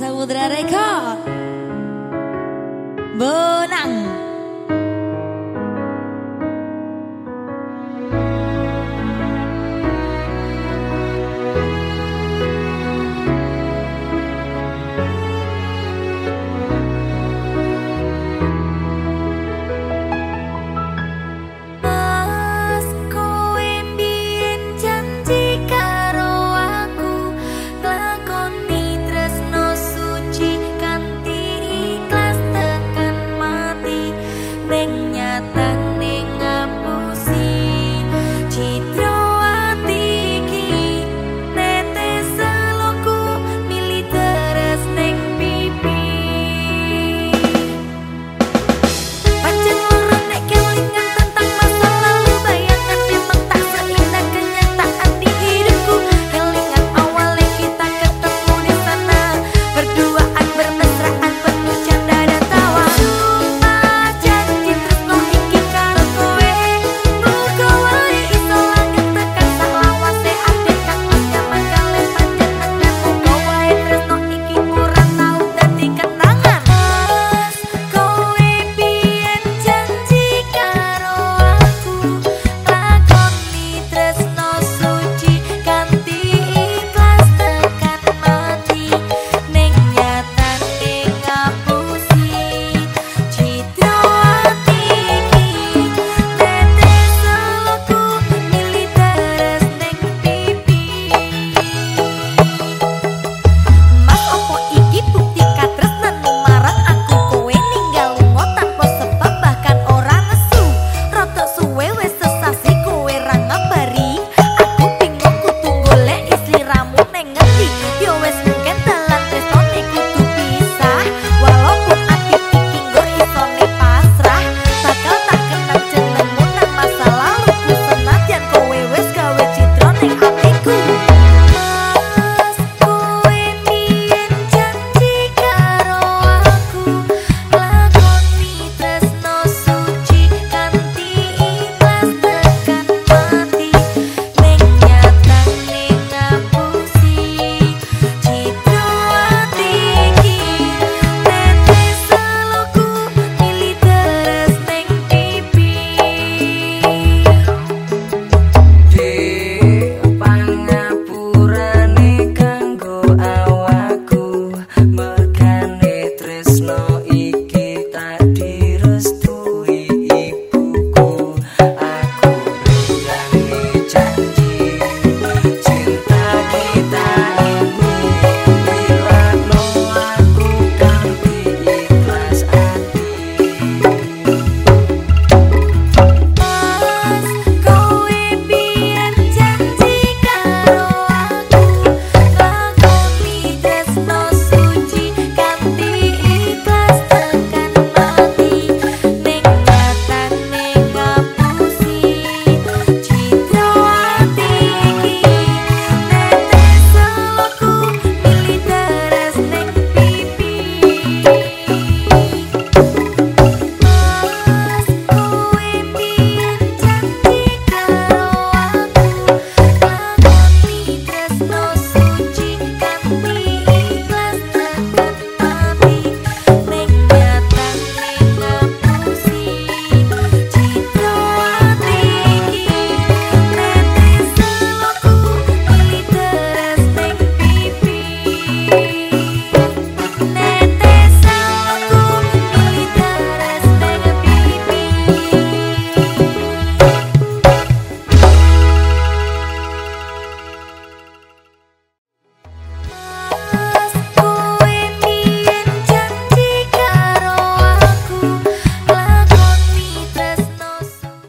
Samudra Reka. Bo mengatakan